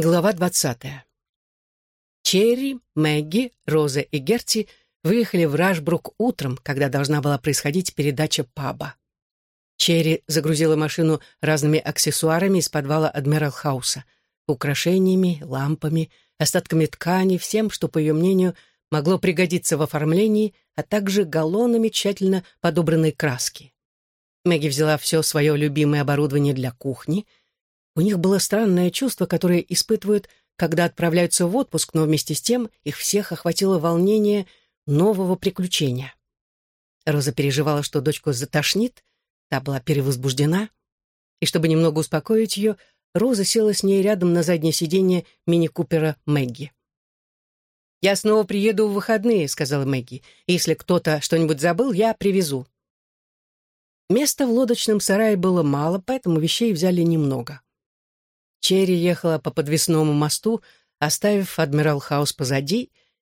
Глава двадцатая. Черри, Мэгги, Роза и Герти выехали в Рашбрук утром, когда должна была происходить передача паба. Черри загрузила машину разными аксессуарами из подвала Адмирал Хауса, украшениями, лампами, остатками ткани, всем, что, по ее мнению, могло пригодиться в оформлении, а также галлонами тщательно подобранной краски. Мэгги взяла все свое любимое оборудование для кухни — у них было странное чувство, которое испытывают, когда отправляются в отпуск, но вместе с тем их всех охватило волнение нового приключения. Роза переживала, что дочку затошнит, та была перевозбуждена, и чтобы немного успокоить ее, Роза села с ней рядом на заднее сиденье мини-купера Мэгги. «Я снова приеду в выходные», — сказала Мэгги. «Если кто-то что-нибудь забыл, я привезу». Места в лодочном сарае было мало, поэтому вещей взяли немного. Черри ехала по подвесному мосту, оставив Адмирал Хаус позади,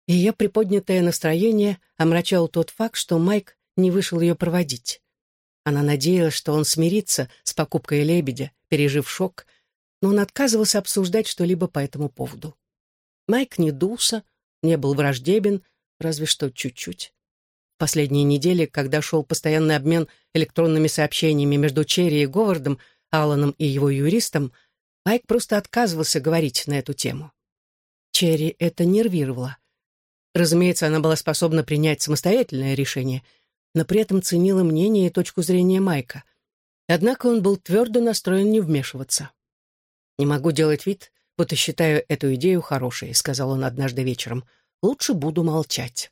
и ее приподнятое настроение омрачал тот факт, что Майк не вышел ее проводить. Она надеялась, что он смирится с покупкой лебедя, пережив шок, но он отказывался обсуждать что-либо по этому поводу. Майк не дулся, не был враждебен, разве что чуть-чуть. Последние недели, когда шел постоянный обмен электронными сообщениями между Черри и Говардом, Алланом и его юристом, Майк просто отказывался говорить на эту тему. Черри это нервировало. Разумеется, она была способна принять самостоятельное решение, но при этом ценила мнение и точку зрения Майка. Однако он был твердо настроен не вмешиваться. «Не могу делать вид, будто считаю эту идею хорошей», — сказал он однажды вечером. «Лучше буду молчать».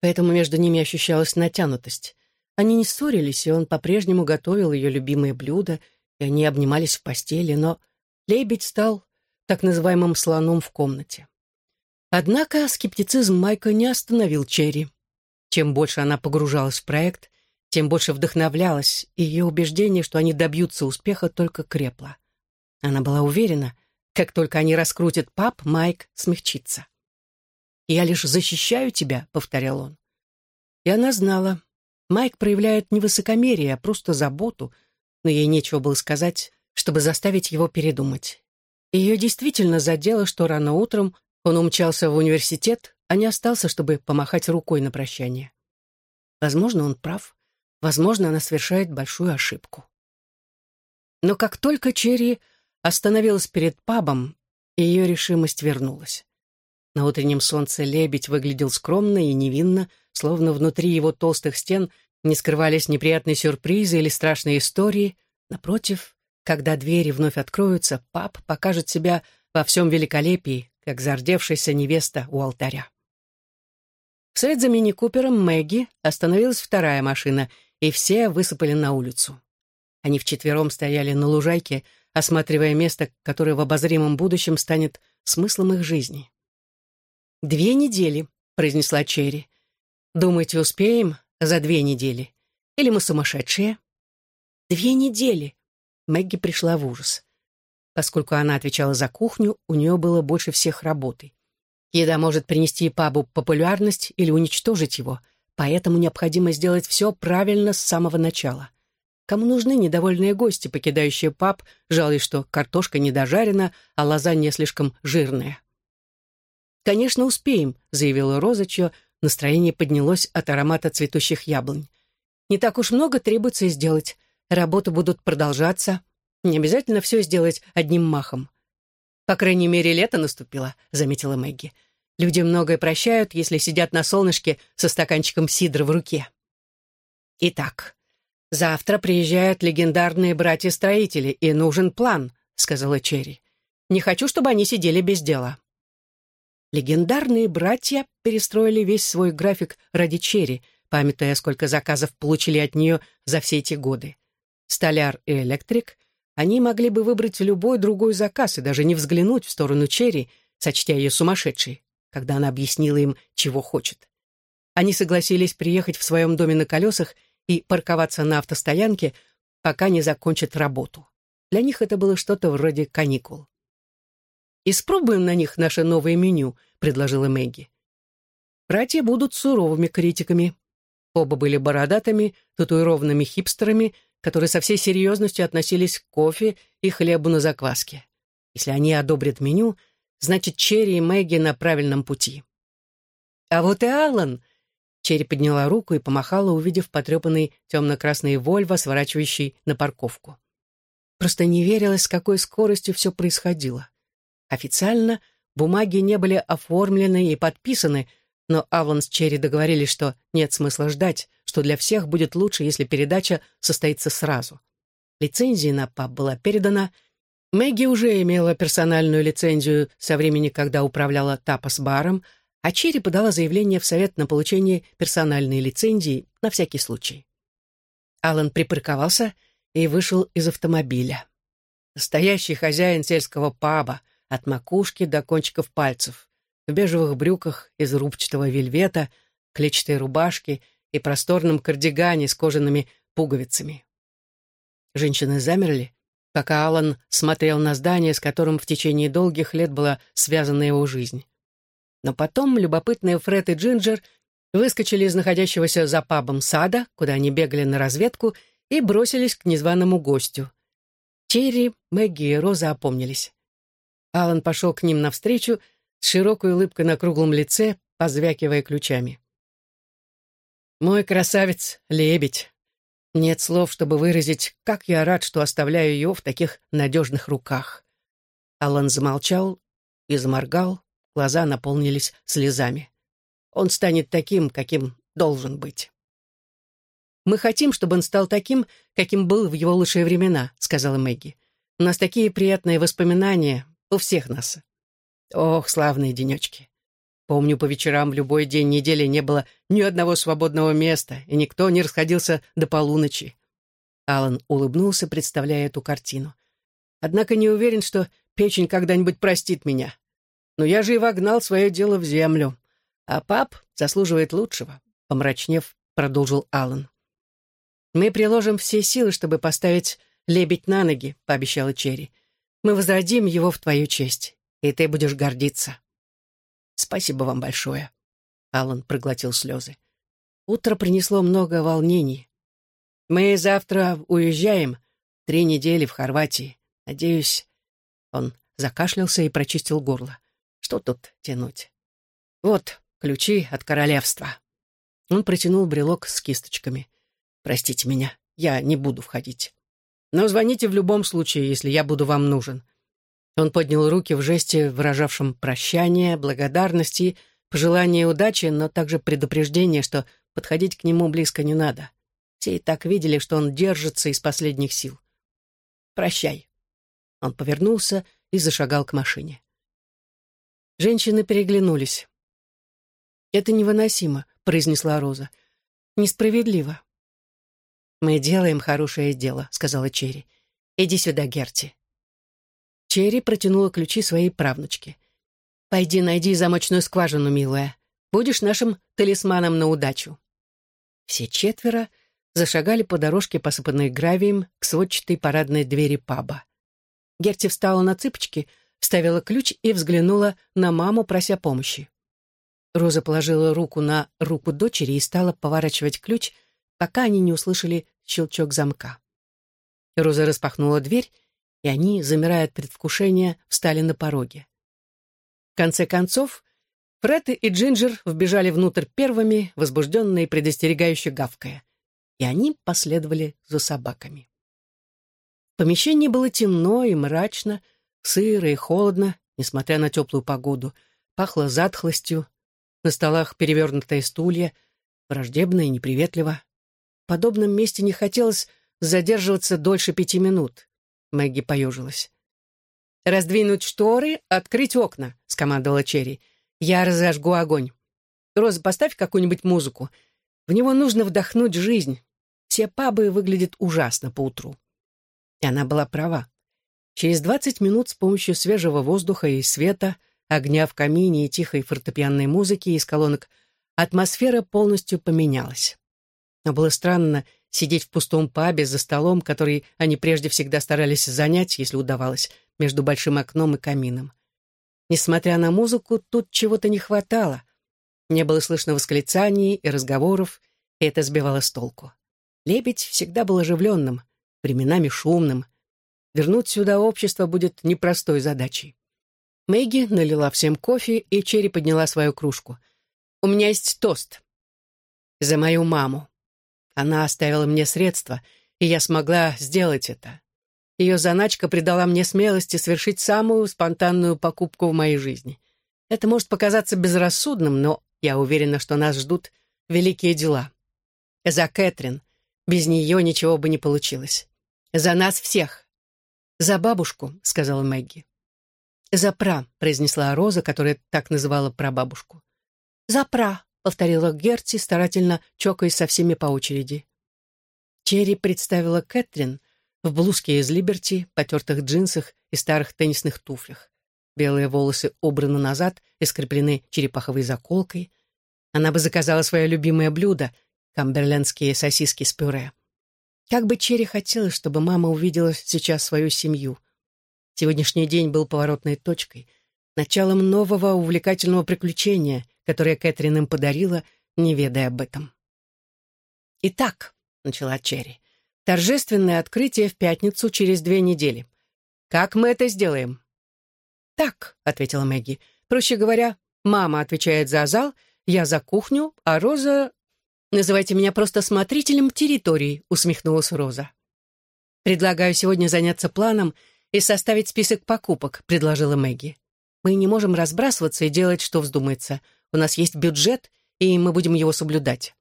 Поэтому между ними ощущалась натянутость. Они не ссорились, и он по-прежнему готовил ее любимые блюда, и они обнимались в постели, но лебедь стал так называемым слоном в комнате. Однако скептицизм Майка не остановил Черри. Чем больше она погружалась в проект, тем больше вдохновлялась, и ее убеждение, что они добьются успеха, только крепло. Она была уверена, как только они раскрутят пап, Майк смягчится. «Я лишь защищаю тебя», — повторял он. И она знала, Майк проявляет не высокомерие, а просто заботу, но ей нечего было сказать, чтобы заставить его передумать. Ее действительно задело, что рано утром он умчался в университет, а не остался, чтобы помахать рукой на прощание. Возможно, он прав. Возможно, она совершает большую ошибку. Но как только Черри остановилась перед пабом, ее решимость вернулась. На утреннем солнце лебедь выглядел скромно и невинно, словно внутри его толстых стен не скрывались неприятные сюрпризы или страшные истории. Напротив, когда двери вновь откроются, пап покажет себя во всем великолепии, как зардевшаяся невеста у алтаря. Вслед за мини-купером Мэгги остановилась вторая машина, и все высыпали на улицу. Они вчетвером стояли на лужайке, осматривая место, которое в обозримом будущем станет смыслом их жизни. «Две недели», — произнесла Черри. «Думаете, успеем за две недели? Или мы сумасшедшие?» «Две недели», Мэгги пришла в ужас. Поскольку она отвечала за кухню, у нее было больше всех работы. Еда может принести пабу популярность или уничтожить его, поэтому необходимо сделать все правильно с самого начала. Кому нужны недовольные гости, покидающие паб, жалуясь, что картошка недожарена, а лазанья слишком жирная? «Конечно, успеем», — заявила Роза, чье настроение поднялось от аромата цветущих яблонь. «Не так уж много требуется сделать работы будут продолжаться. Не обязательно все сделать одним махом. По крайней мере, лето наступило, заметила Мэгги. Люди многое прощают, если сидят на солнышке со стаканчиком сидра в руке. Итак, завтра приезжают легендарные братья-строители, и нужен план, сказала Черри. Не хочу, чтобы они сидели без дела. Легендарные братья перестроили весь свой график ради Черри, памятая, сколько заказов получили от нее за все эти годы столяр и электрик, они могли бы выбрать любой другой заказ и даже не взглянуть в сторону Черри, сочтя ее сумасшедшей, когда она объяснила им, чего хочет. Они согласились приехать в своем доме на колесах и парковаться на автостоянке, пока не закончат работу. Для них это было что-то вроде каникул. «Испробуем на них наше новое меню», — предложила Мэгги. Братья будут суровыми критиками. Оба были бородатыми, татуированными хипстерами, которые со всей серьезностью относились к кофе и хлебу на закваске. Если они одобрят меню, значит, Черри и Мэгги на правильном пути. А вот и Аллан. Черри подняла руку и помахала, увидев потрепанный темно-красный Вольво, сворачивающий на парковку. Просто не верилось, с какой скоростью все происходило. Официально бумаги не были оформлены и подписаны, но Аван с Черри договорились, что нет смысла ждать, что для всех будет лучше, если передача состоится сразу. Лицензия на паб была передана. Мэгги уже имела персональную лицензию со времени, когда управляла тапос-баром, а Черри подала заявление в совет на получение персональной лицензии на всякий случай. Алан припарковался и вышел из автомобиля. Настоящий хозяин сельского паба, от макушки до кончиков пальцев, в бежевых брюках из рубчатого вельвета, клетчатой рубашке и просторном кардигане с кожаными пуговицами. Женщины замерли, пока Алан смотрел на здание, с которым в течение долгих лет была связана его жизнь. Но потом любопытные Фред и Джинджер выскочили из находящегося за пабом сада, куда они бегали на разведку, и бросились к незваному гостю. Черри, Мэгги и Роза опомнились. Алан пошел к ним навстречу с широкой улыбкой на круглом лице, позвякивая ключами. «Мой красавец — лебедь. Нет слов, чтобы выразить, как я рад, что оставляю ее в таких надежных руках». Алан замолчал и заморгал, глаза наполнились слезами. Он станет таким, каким должен быть. «Мы хотим, чтобы он стал таким, каким был в его лучшие времена», — сказала Мэгги. «У нас такие приятные воспоминания, у всех нас. Ох, славные денечки. Помню, по вечерам в любой день недели не было ни одного свободного места, и никто не расходился до полуночи. Алан улыбнулся, представляя эту картину. Однако не уверен, что печень когда-нибудь простит меня. Но я же и вогнал свое дело в землю. А пап заслуживает лучшего, помрачнев, продолжил Алан. Мы приложим все силы, чтобы поставить лебедь на ноги, пообещала Черри. Мы возродим его в твою честь, и ты будешь гордиться. Спасибо вам большое. Алан проглотил слезы. Утро принесло много волнений. Мы завтра уезжаем. Три недели в Хорватии. Надеюсь... Он закашлялся и прочистил горло. Что тут тянуть? Вот ключи от королевства. Он протянул брелок с кисточками. Простите меня, я не буду входить. Но звоните в любом случае, если я буду вам нужен. Он поднял руки в жесте, выражавшем прощание, благодарности, пожелание удачи, но также предупреждение, что подходить к нему близко не надо. Все и так видели, что он держится из последних сил. «Прощай». Он повернулся и зашагал к машине. Женщины переглянулись. «Это невыносимо», — произнесла Роза. «Несправедливо». «Мы делаем хорошее дело», — сказала Черри. «Иди сюда, Герти». Черри протянула ключи своей правнучке. «Пойди найди замочную скважину, милая. Будешь нашим талисманом на удачу». Все четверо зашагали по дорожке, посыпанной гравием, к сводчатой парадной двери паба. Герти встала на цыпочки, вставила ключ и взглянула на маму, прося помощи. Роза положила руку на руку дочери и стала поворачивать ключ, пока они не услышали щелчок замка. Роза распахнула дверь и они, замирая от предвкушения, встали на пороге. В конце концов, Фред и Джинджер вбежали внутрь первыми, возбужденные и предостерегающе гавкая, и они последовали за собаками. В помещении было темно и мрачно, сыро и холодно, несмотря на теплую погоду, пахло затхлостью, на столах перевернутые стулья, враждебно и неприветливо. В подобном месте не хотелось задерживаться дольше пяти минут. Мэгги поежилась. «Раздвинуть шторы, открыть окна», — скомандовала Черри. «Я разожгу огонь. Роза, поставь какую-нибудь музыку. В него нужно вдохнуть жизнь. Все пабы выглядят ужасно поутру». И она была права. Через двадцать минут с помощью свежего воздуха и света, огня в камине и тихой фортепианной музыки из колонок атмосфера полностью поменялась. Но было странно сидеть в пустом пабе за столом, который они прежде всегда старались занять, если удавалось, между большим окном и камином. Несмотря на музыку, тут чего-то не хватало. Не было слышно восклицаний и разговоров, и это сбивало с толку. Лебедь всегда был оживленным, временами шумным. Вернуть сюда общество будет непростой задачей. Мэгги налила всем кофе, и Черри подняла свою кружку. «У меня есть тост. За мою маму. Она оставила мне средства, и я смогла сделать это. Ее заначка придала мне смелости совершить самую спонтанную покупку в моей жизни. Это может показаться безрассудным, но я уверена, что нас ждут великие дела. За Кэтрин. Без нее ничего бы не получилось. За нас всех. За бабушку, сказала Мэгги. «За пра», — произнесла Роза, которая так называла прабабушку. «За пра», — повторила Герти, старательно чокаясь со всеми по очереди. Черри представила Кэтрин в блузке из Либерти, потертых джинсах и старых теннисных туфлях. Белые волосы убраны назад и скреплены черепаховой заколкой. Она бы заказала свое любимое блюдо — камберлендские сосиски с пюре. Как бы Черри хотелось, чтобы мама увидела сейчас свою семью — Сегодняшний день был поворотной точкой, началом нового увлекательного приключения, которое Кэтрин им подарила, не ведая об этом. «Итак», — начала Черри, — «торжественное открытие в пятницу через две недели. Как мы это сделаем?» «Так», — ответила Мэгги. «Проще говоря, мама отвечает за зал, я за кухню, а Роза...» «Называйте меня просто смотрителем территории», — усмехнулась Роза. «Предлагаю сегодня заняться планом и составить список покупок», — предложила Мэгги. «Мы не можем разбрасываться и делать, что вздумается. У нас есть бюджет, и мы будем его соблюдать.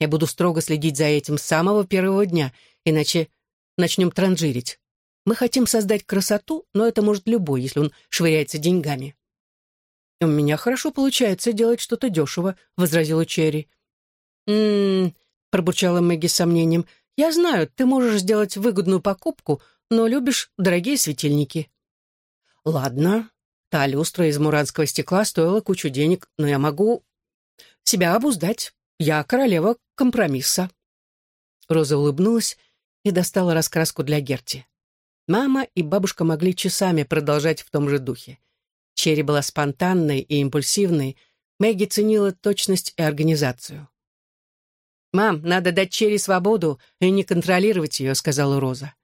Я буду строго следить за этим с самого первого дня, иначе начнем транжирить. Мы хотим создать красоту, но это может любой, если он швыряется деньгами». «У меня хорошо получается делать что-то дешево», — возразила Черри. «М-м-м», пробурчала Мэгги с сомнением, «я знаю, ты можешь сделать выгодную покупку, но любишь дорогие светильники». «Ладно, та люстра из муранского стекла стоила кучу денег, но я могу себя обуздать. Я королева компромисса». Роза улыбнулась и достала раскраску для Герти. Мама и бабушка могли часами продолжать в том же духе. Черри была спонтанной и импульсивной, Мэгги ценила точность и организацию. «Мам, надо дать Черри свободу и не контролировать ее», — сказала Роза.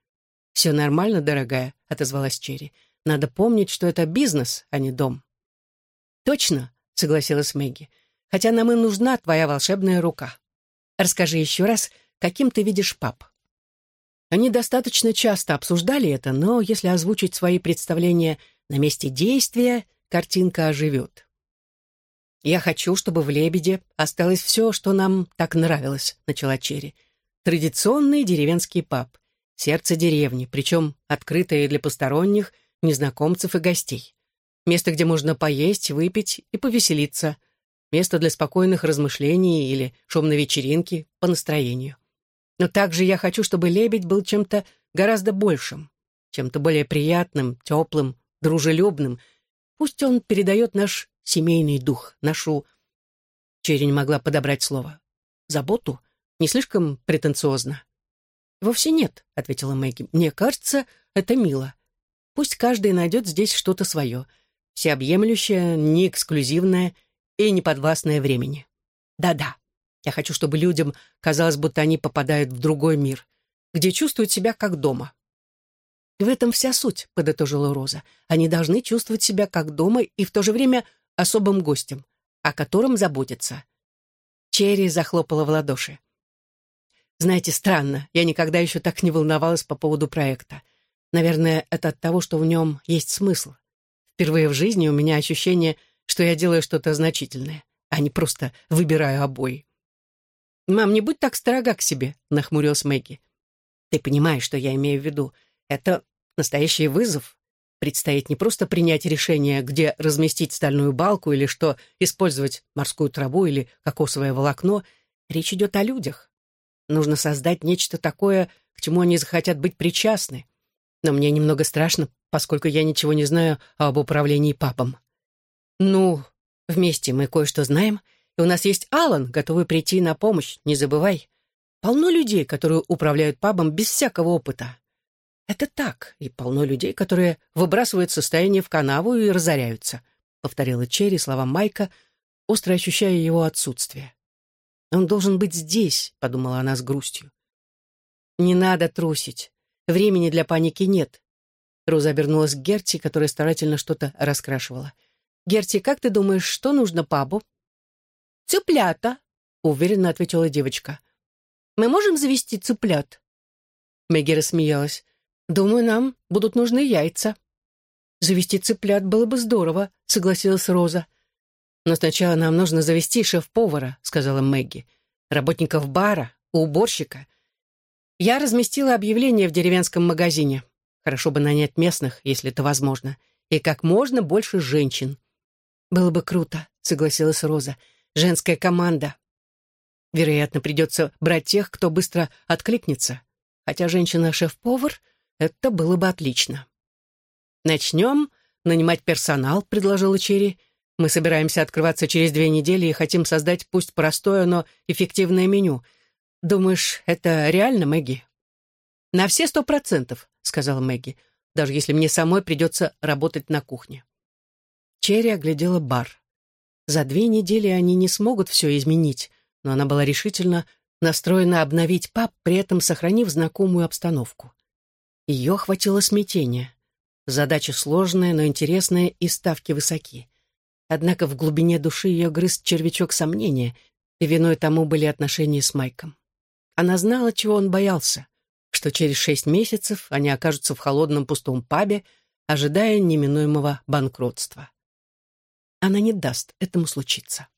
«Все нормально, дорогая», — отозвалась Черри. «Надо помнить, что это бизнес, а не дом». «Точно», — согласилась Мэгги. «Хотя нам и нужна твоя волшебная рука. Расскажи еще раз, каким ты видишь пап». Они достаточно часто обсуждали это, но если озвучить свои представления на месте действия, картинка оживет. «Я хочу, чтобы в «Лебеде» осталось все, что нам так нравилось», — начала Черри. «Традиционный деревенский паб сердце деревни, причем открытое для посторонних, незнакомцев и гостей. Место, где можно поесть, выпить и повеселиться. Место для спокойных размышлений или шумной вечеринки по настроению. Но также я хочу, чтобы лебедь был чем-то гораздо большим, чем-то более приятным, теплым, дружелюбным. Пусть он передает наш семейный дух, нашу... Черри не могла подобрать слово. Заботу? Не слишком претенциозно. «Вовсе нет», — ответила Мэгги. «Мне кажется, это мило. Пусть каждый найдет здесь что-то свое, всеобъемлющее, не эксклюзивное и не подвластное времени. Да-да, я хочу, чтобы людям казалось, будто они попадают в другой мир, где чувствуют себя как дома». «В этом вся суть», — подытожила Роза. «Они должны чувствовать себя как дома и в то же время особым гостем, о котором заботятся». Черри захлопала в ладоши. Знаете, странно, я никогда еще так не волновалась по поводу проекта. Наверное, это от того, что в нем есть смысл. Впервые в жизни у меня ощущение, что я делаю что-то значительное, а не просто выбираю обои. «Мам, не будь так строга к себе», — нахмурилась Мэгги. «Ты понимаешь, что я имею в виду. Это настоящий вызов. Предстоит не просто принять решение, где разместить стальную балку или что использовать морскую траву или кокосовое волокно. Речь идет о людях. Нужно создать нечто такое, к чему они захотят быть причастны. Но мне немного страшно, поскольку я ничего не знаю об управлении папом. Ну, вместе мы кое-что знаем, и у нас есть Алан, готовый прийти на помощь, не забывай. Полно людей, которые управляют пабом без всякого опыта. Это так, и полно людей, которые выбрасывают состояние в канаву и разоряются, повторила Черри слова Майка, остро ощущая его отсутствие. Он должен быть здесь, подумала она с грустью. Не надо трусить. Времени для паники нет. Роза обернулась к Герти, которая старательно что-то раскрашивала. «Герти, как ты думаешь, что нужно пабу?» «Цыплята», — уверенно ответила девочка. «Мы можем завести цыплят?» Мэгги рассмеялась. «Думаю, нам будут нужны яйца». «Завести цыплят было бы здорово», — согласилась Роза. «Но сначала нам нужно завести шеф-повара», — сказала Мэгги. «Работников бара, уборщика. Я разместила объявление в деревенском магазине. Хорошо бы нанять местных, если это возможно. И как можно больше женщин». «Было бы круто», — согласилась Роза. «Женская команда». Вероятно, придется брать тех, кто быстро откликнется. Хотя женщина-шеф-повар — это было бы отлично. «Начнем нанимать персонал», — предложила Черри. «Мы собираемся открываться через две недели и хотим создать пусть простое, но эффективное меню. Думаешь, это реально, Мэгги?» «На все сто процентов», — сказала Мэгги, «даже если мне самой придется работать на кухне». Черри оглядела бар. За две недели они не смогут все изменить, но она была решительно настроена обновить паб, при этом сохранив знакомую обстановку. Ее охватило смятение. Задача сложная, но интересная, и ставки высоки. Однако в глубине души ее грыз червячок сомнения, и виной тому были отношения с Майком. Она знала, чего он боялся, что через шесть месяцев они окажутся в холодном пустом пабе, ожидая неминуемого банкротства. Она не даст этому случиться.